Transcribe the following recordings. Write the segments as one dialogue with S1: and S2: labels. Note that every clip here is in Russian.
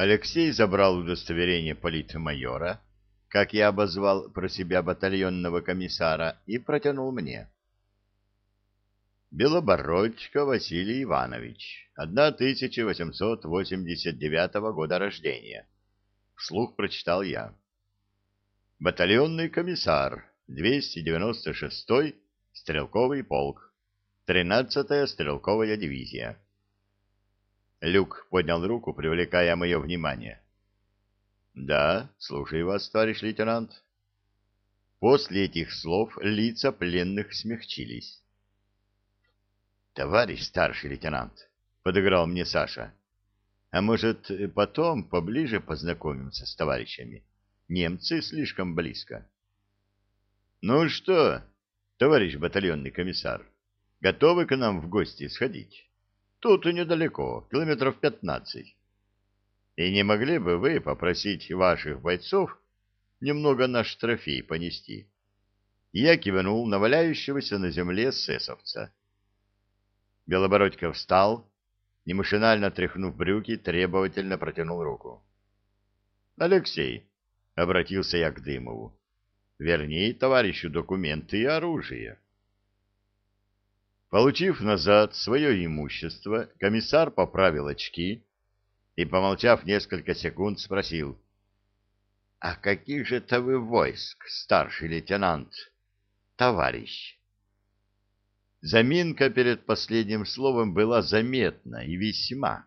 S1: Алексей забрал удостоверение политмайора, как я обозвал про себя батальонного комиссара, и протянул мне. Белобородько Василий Иванович, 1889 года рождения. Вслух прочитал я. Батальонный комиссар, 296-й стрелковый полк, 13-я стрелковая дивизия. Люк поднял руку, привлекая мое внимание. «Да, слушаю вас, товарищ лейтенант». После этих слов лица пленных смягчились. «Товарищ старший лейтенант», — подыграл мне Саша, — «а может, потом поближе познакомимся с товарищами? Немцы слишком близко». «Ну что, товарищ батальонный комиссар, готовы к нам в гости сходить?» Тут недалеко, километров пятнадцать. И не могли бы вы попросить ваших бойцов немного наш трофей понести? Я кивнул на валяющегося на земле эсэсовца. Белобородько встал, и тряхнув брюки, требовательно протянул руку. — Алексей, — обратился я к Дымову, — верни товарищу документы и оружие. Получив назад свое имущество, комиссар поправил очки и, помолчав несколько секунд, спросил. — А каких же это вы войск, старший лейтенант, товарищ? Заминка перед последним словом была заметна и весьма.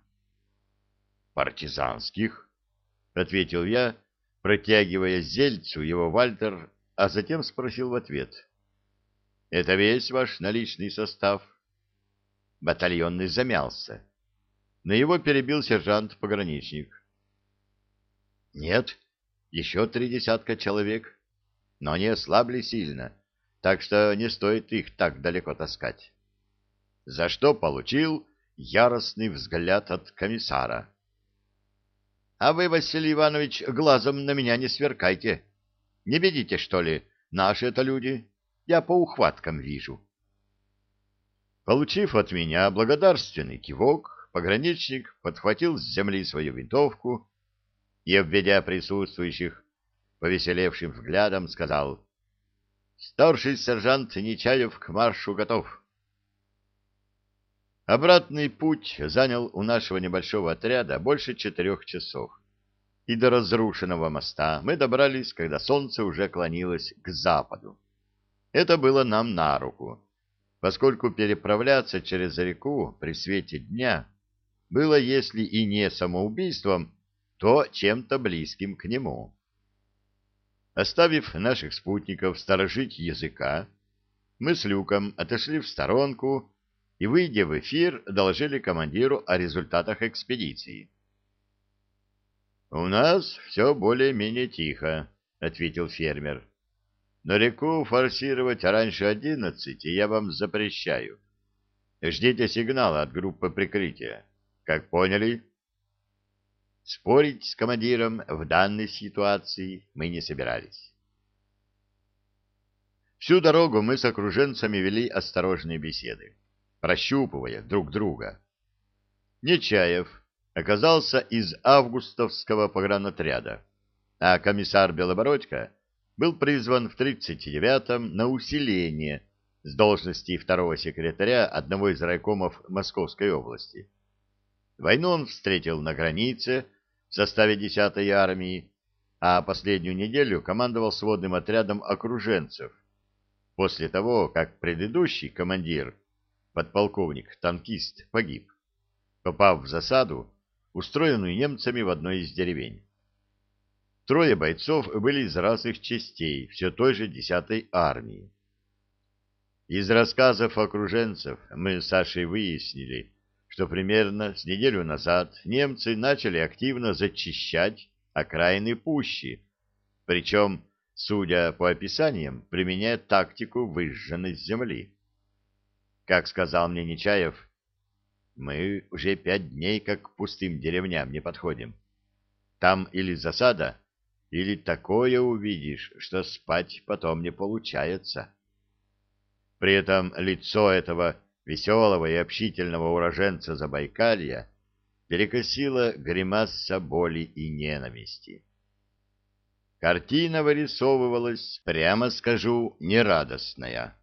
S1: — Партизанских, — ответил я, протягивая зельцу его Вальтер, а затем спросил в ответ. — это весь ваш наличный состав? Батальонный замялся. На его перебил сержант-пограничник. Нет, еще три десятка человек, но они ослабли сильно, так что не стоит их так далеко таскать. За что получил яростный взгляд от комиссара. — А вы, Василий Иванович, глазом на меня не сверкайте. Не видите, что ли, наши это люди? Я по ухваткам вижу. Получив от меня благодарственный кивок, пограничник подхватил с земли свою винтовку и, обведя присутствующих повеселевшим взглядом, сказал «Старший сержант Нечаев к маршу готов». Обратный путь занял у нашего небольшого отряда больше четырех часов, и до разрушенного моста мы добрались, когда солнце уже клонилось к западу. Это было нам на руку, поскольку переправляться через реку при свете дня было, если и не самоубийством, то чем-то близким к нему. Оставив наших спутников сторожить языка, мы с Люком отошли в сторонку и, выйдя в эфир, доложили командиру о результатах экспедиции. «У нас все более-менее тихо», — ответил фермер. Но реку форсировать раньше одиннадцати я вам запрещаю. Ждите сигнала от группы прикрытия. Как поняли? Спорить с командиром в данной ситуации мы не собирались. Всю дорогу мы с окруженцами вели осторожные беседы, прощупывая друг друга. Нечаев оказался из августовского погранотряда, а комиссар Белобородько — был призван в 39-м на усиление с должности второго секретаря одного из райкомов Московской области. Войну он встретил на границе в составе 10-й армии, а последнюю неделю командовал сводным отрядом окруженцев, после того, как предыдущий командир, подполковник-танкист, погиб, попав в засаду, устроенную немцами в одной из деревень. Трое бойцов были из разных частей все той же 10-й армии. Из рассказов окруженцев мы с Сашей выяснили, что примерно с неделю назад немцы начали активно зачищать окраины пущи, причем, судя по описаниям, применяя тактику выжженной земли. Как сказал мне Нечаев, мы уже пять дней как к пустым деревням не подходим. Там или засада, или такое увидишь, что спать потом не получается. При этом лицо этого веселого и общительного уроженца Забайкалья перекосила гримаса боли и ненависти. Картина вырисовывалась, прямо скажу, нерадостная.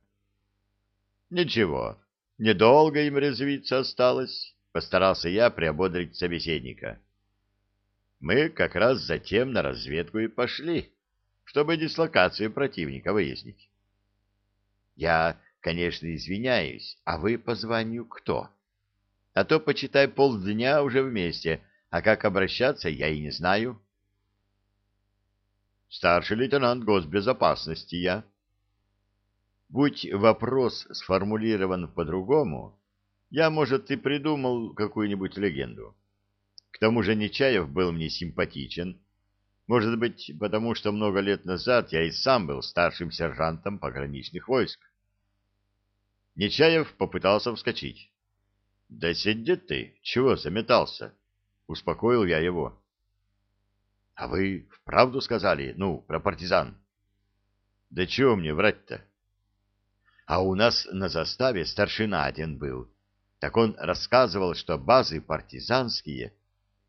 S1: Ничего, недолго им резвиться осталось, постарался я приободрить собеседника. Мы как раз затем на разведку и пошли, чтобы дислокацию противника выяснить. Я, конечно, извиняюсь, а вы по званию кто? А то, почитай, полдня уже вместе, а как обращаться, я и не знаю. Старший лейтенант госбезопасности я. Будь вопрос сформулирован по-другому, я, может, и придумал какую-нибудь легенду. К тому же Нечаев был мне симпатичен. Может быть, потому что много лет назад я и сам был старшим сержантом пограничных войск. Нечаев попытался вскочить. — Да сиди ты, чего заметался? — успокоил я его. А вы вправду сказали, ну, про партизан? Да чего мне врать-то? А у нас на заставе старшина один был. Так он рассказывал, что базы партизанские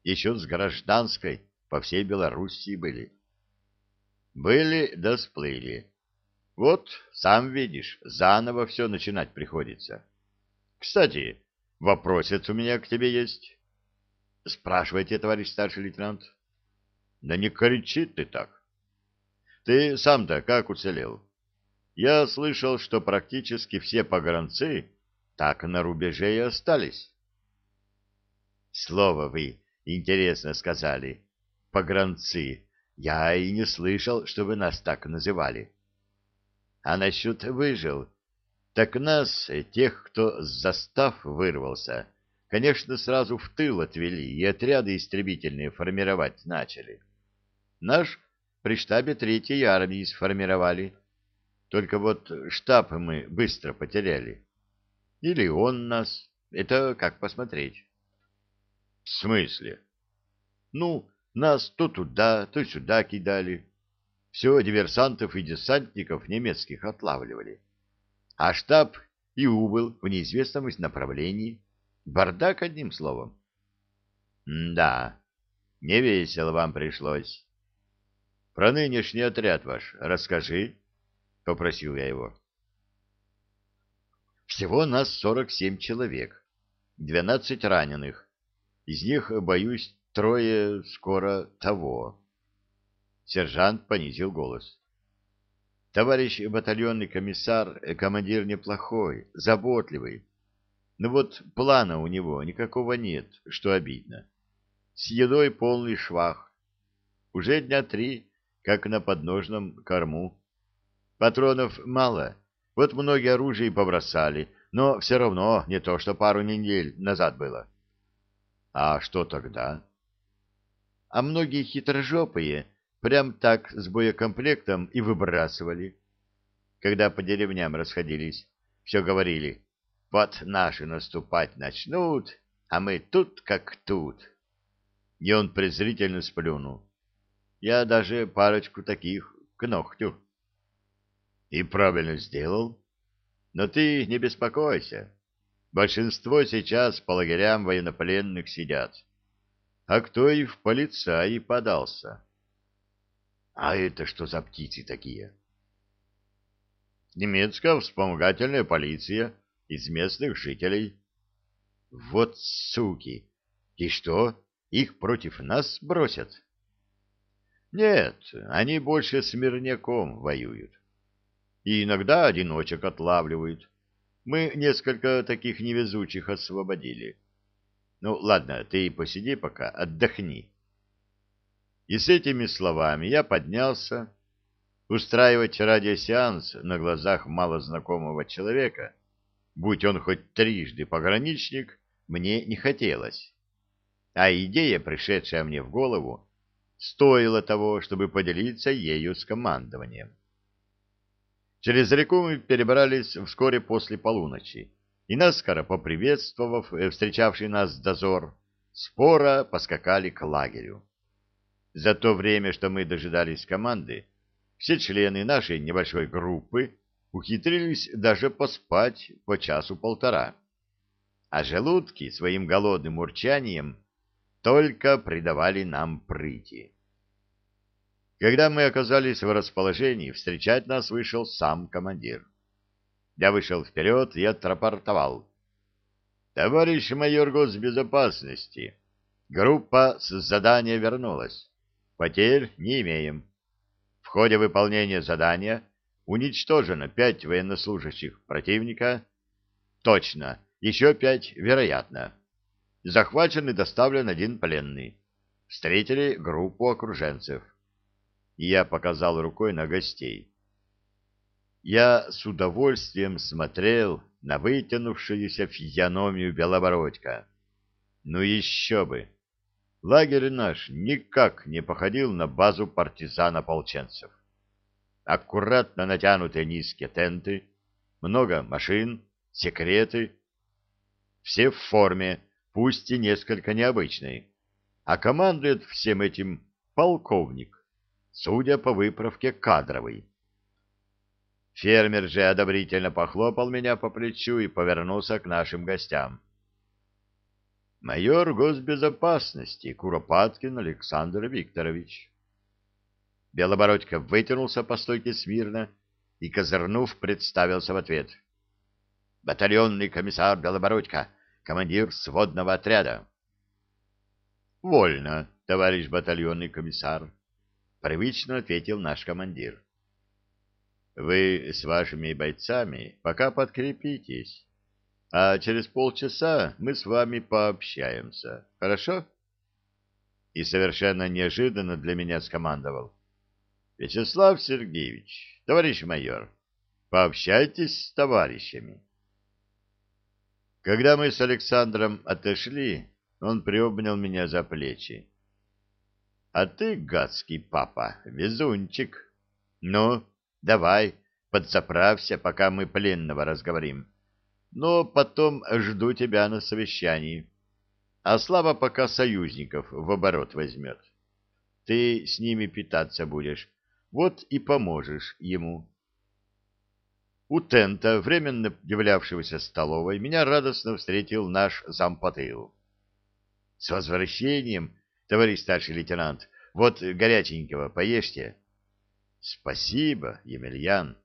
S1: еще с гражданской по всей Белоруссии были. Были да сплыли. Вот, сам видишь, заново все начинать приходится. Кстати, вопросец у меня к тебе есть. Спрашивайте, товарищ старший лейтенант. Да не кричи ты так. Ты сам-то как уцелел? Я слышал, что практически все погранцы так на рубеже и остались. Слово вы интересно сказали. Погранцы. Я и не слышал, чтобы нас так называли. А насчет выжил, так нас, тех, кто с застав вырвался, конечно, сразу в тыл отвели и отряды истребительные формировать начали. Наш при штабе Третьей армии сформировали. Только вот штаб мы быстро потеряли. Или он нас. Это как посмотреть. В смысле? Ну, нас то туда, то сюда кидали. Все диверсантов и десантников немецких отлавливали. А штаб и убыл в неизвестном направлении. Бардак, одним словом. Да, не весело вам пришлось. Про нынешний отряд ваш расскажи, — попросил я его. Всего нас сорок семь человек, двенадцать раненых. Из них, боюсь, трое скоро того. Сержант понизил голос. Товарищ батальонный комиссар, э, командир неплохой, заботливый. Но вот плана у него никакого нет, что обидно. С едой полный швах. Уже дня три как на подножном корму. Патронов мало, вот многие оружие побросали, но все равно не то, что пару недель назад было. А что тогда? А многие хитрожопые прям так с боекомплектом и выбрасывали. Когда по деревням расходились, все говорили, вот наши наступать начнут, а мы тут как тут. И он презрительно сплюнул. Я даже парочку таких к ногтю. И правильно сделал. Но ты не беспокойся. Большинство сейчас по лагерям военнопленных сидят. А кто и в полицаи подался. А это что за птицы такие? Немецкая вспомогательная полиция из местных жителей. Вот суки! И что, их против нас бросят? Нет, они больше с мирняком воюют. И иногда одиночек отлавливают. Мы несколько таких невезучих освободили. Ну, ладно, ты посиди пока, отдохни. И с этими словами я поднялся. Устраивать радиосеанс на глазах малознакомого человека, будь он хоть трижды пограничник, мне не хотелось. А идея, пришедшая мне в голову, стоило того, чтобы поделиться ею с командованием. Через реку мы перебрались вскоре после полуночи, и наскоро поприветствовав э, встречавший нас дозор, спора поскакали к лагерю. За то время, что мы дожидались команды, все члены нашей небольшой группы ухитрились даже поспать по часу-полтора, а желудки своим голодным урчанием только придавали нам прыти. Когда мы оказались в расположении, встречать нас вышел сам командир. Я вышел вперед и отрапортовал. «Товарищ майор госбезопасности, группа с задания вернулась. Потерь не имеем. В ходе выполнения задания уничтожено пять военнослужащих противника. Точно, еще пять, вероятно. Захвачен и доставлен один пленный. Встретили группу окруженцев. Я показал рукой на гостей. Я с удовольствием смотрел на вытянувшуюся физиономию Белобородька. Ну еще бы! Лагерь наш никак не походил на базу партизан-ополченцев. Аккуратно натянутые низкие тенты, много машин, секреты. Все в форме, пусть и несколько необычной. А командует всем этим полковник, судя по выправке кадровый. Фермер же одобрительно похлопал меня по плечу и повернулся к нашим гостям майор госбезопасности Куропаткин Александр Викторович. Белобородько вытянулся по стойке смирно и, козырнув, представился в ответ. «Батальонный комиссар Белобородько, командир сводного отряда». «Вольно, товарищ батальонный комиссар», — привычно ответил наш командир. «Вы с вашими бойцами пока подкрепитесь» а через полчаса мы с вами пообщаемся. Хорошо? И совершенно неожиданно для меня скомандовал. Вячеслав Сергеевич, товарищ майор, пообщайтесь с товарищами. Когда мы с Александром отошли, он приобнял меня за плечи. А ты, гадский папа, везунчик. Ну, давай, подзаправься, пока мы пленного разговорим но потом жду тебя на совещании. А Слава пока союзников в оборот возьмет. Ты с ними питаться будешь, вот и поможешь ему. У тента, временно являвшегося столовой, меня радостно встретил наш зампотыл. — С возвращением, товарищ старший лейтенант, вот горяченького поешьте. — Спасибо, Емельян.